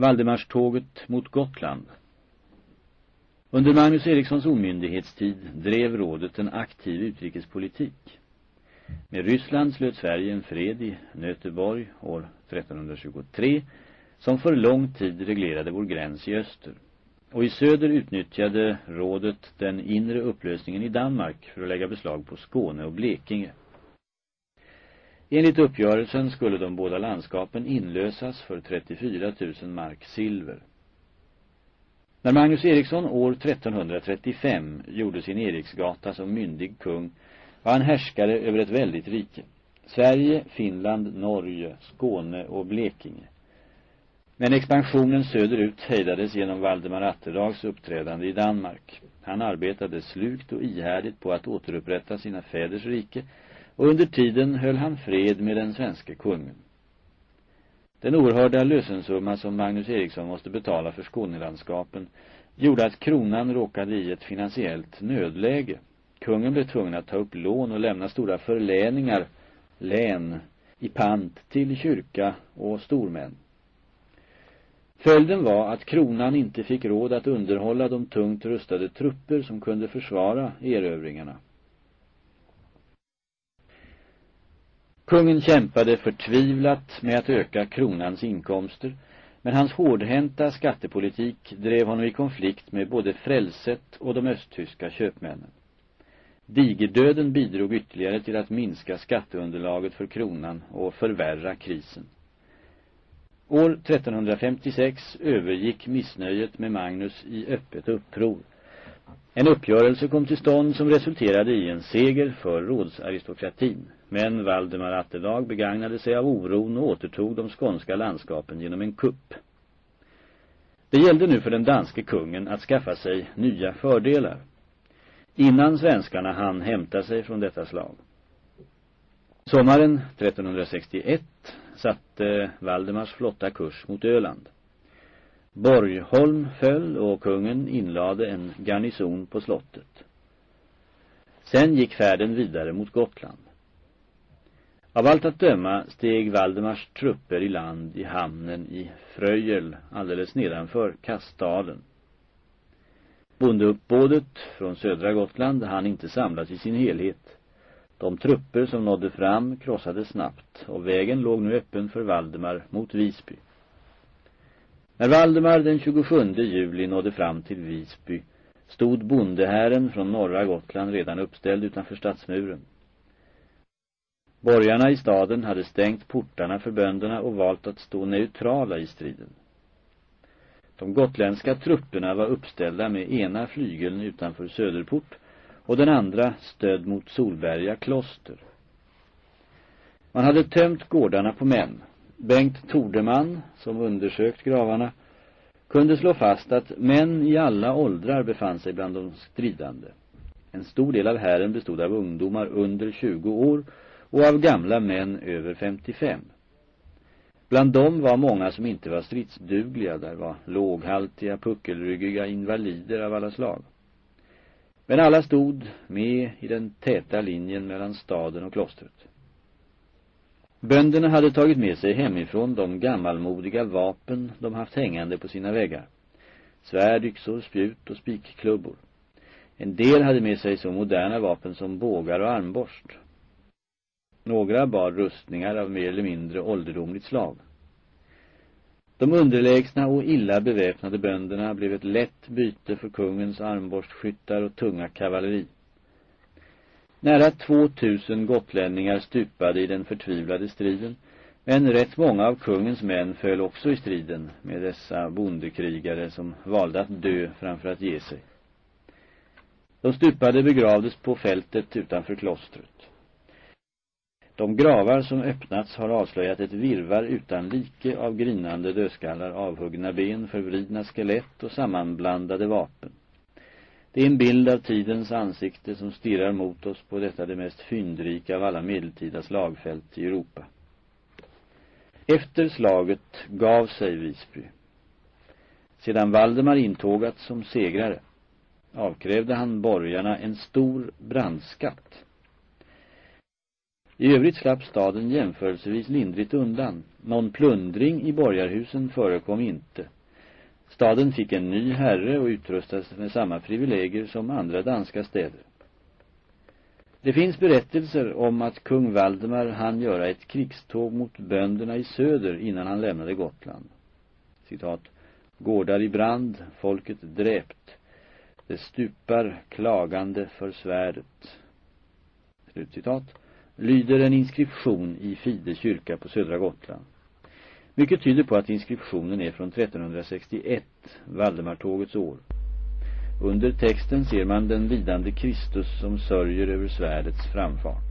Valdemarståget mot Gotland Under Magnus Erikssons omyndighetstid drev rådet en aktiv utrikespolitik. Med Ryssland slöt Sverige en fred i Nöteborg år 1323 som för lång tid reglerade vår gräns i öster. Och i söder utnyttjade rådet den inre upplösningen i Danmark för att lägga beslag på Skåne och Blekinge. Enligt uppgörelsen skulle de båda landskapen inlösas för 34 000 mark silver. När Magnus Eriksson år 1335 gjorde sin Eriksgata som myndig kung var han härskare över ett väldigt rike. Sverige, Finland, Norge, Skåne och Blekinge. Men expansionen söderut hejdades genom Valdemar Atterdags uppträdande i Danmark. Han arbetade slugt och ihärdigt på att återupprätta sina fäders rike och under tiden höll han fred med den svenska kungen. Den oerhörda lösensumma som Magnus Eriksson måste betala för Skånelandskapen gjorde att kronan råkade i ett finansiellt nödläge. Kungen blev tvungen att ta upp lån och lämna stora förläningar, län, i pant till kyrka och stormän. Följden var att kronan inte fick råd att underhålla de tungt rustade trupper som kunde försvara erövringarna. Kungen kämpade förtvivlat med att öka kronans inkomster, men hans hårdhänta skattepolitik drev honom i konflikt med både frälset och de östtyska köpmännen. Digerdöden bidrog ytterligare till att minska skatteunderlaget för kronan och förvärra krisen. År 1356 övergick missnöjet med Magnus i öppet uppror. En uppgörelse kom till stånd som resulterade i en seger för rådsaristokratin. Men Valdemar Atterdag begagnade sig av oron och återtog de skånska landskapen genom en kupp. Det gällde nu för den danske kungen att skaffa sig nya fördelar. Innan svenskarna hann hämta sig från detta slag. Sommaren 1361 satte Valdemars flotta kurs mot Öland. Borgholm föll och kungen inlade en garnison på slottet. Sen gick färden vidare mot Gotland. Av allt att döma steg Valdemars trupper i land i hamnen i Fröjel alldeles nedanför Kastdalen. Bondeuppbådet från södra Gotland hann inte samlas i sin helhet. De trupper som nådde fram krossades snabbt och vägen låg nu öppen för Valdemar mot Visby. När Valdemar den 27 juli nådde fram till Visby stod bondehären från norra Gotland redan uppställd utanför stadsmuren. Borgarna i staden hade stängt portarna för bönderna och valt att stå neutrala i striden. De gotländska trupperna var uppställda med ena flygeln utanför Söderport och den andra stöd mot Solberga kloster. Man hade tömt gårdarna på män. Bengt Tordeman, som undersökt gravarna, kunde slå fast att män i alla åldrar befann sig bland de stridande. En stor del av hären bestod av ungdomar under 20 år och av gamla män över 55. Bland dem var många som inte var stridsdugliga, där var låghaltiga, puckelryggiga invalider av alla slag. Men alla stod med i den täta linjen mellan staden och klostret. Bönderna hade tagit med sig hemifrån de gammalmodiga vapen de haft hängande på sina väggar. Svärd, yxor, spjut och spikklubbor. En del hade med sig så moderna vapen som bågar och armborst. Några bar rustningar av mer eller mindre ålderdomligt slag. De underlägsna och illa beväpnade bönderna blev ett lätt byte för kungens armborstskyttar och tunga kavalleri. Nära 2000 gotlänningar stupade i den förtvivlade striden, men rätt många av kungens män föll också i striden med dessa bondekrigare som valde att dö framför att ge sig. De stupade begravdes på fältet utanför klostret. De gravar som öppnats har avslöjat ett virvar utan like av grinande dödskallar, avhuggna ben, förvridna skelett och sammanblandade vapen. Det är en bild av tidens ansikte som stirrar mot oss på detta det mest fyndrika av alla medeltida slagfält i Europa. Efter slaget gav sig Visby. Sedan Valdemar intågat som segrare avkrävde han borgarna en stor brandskatt i övrigt slapp staden jämförelsevis lindrigt undan. Någon plundring i borgarhusen förekom inte. Staden fick en ny herre och utrustades med samma privilegier som andra danska städer. Det finns berättelser om att kung Valdemar hann göra ett krigståg mot bönderna i söder innan han lämnade Gotland. Citat. Gårdar i brand, folket dräpt. Det stupar klagande för svärdet. Slutcitat. Lyder en inskription i Fide kyrka på södra Gotland. Mycket tyder på att inskriptionen är från 1361, Valdemartågets år. Under texten ser man den lidande Kristus som sörjer över svärdets framfart.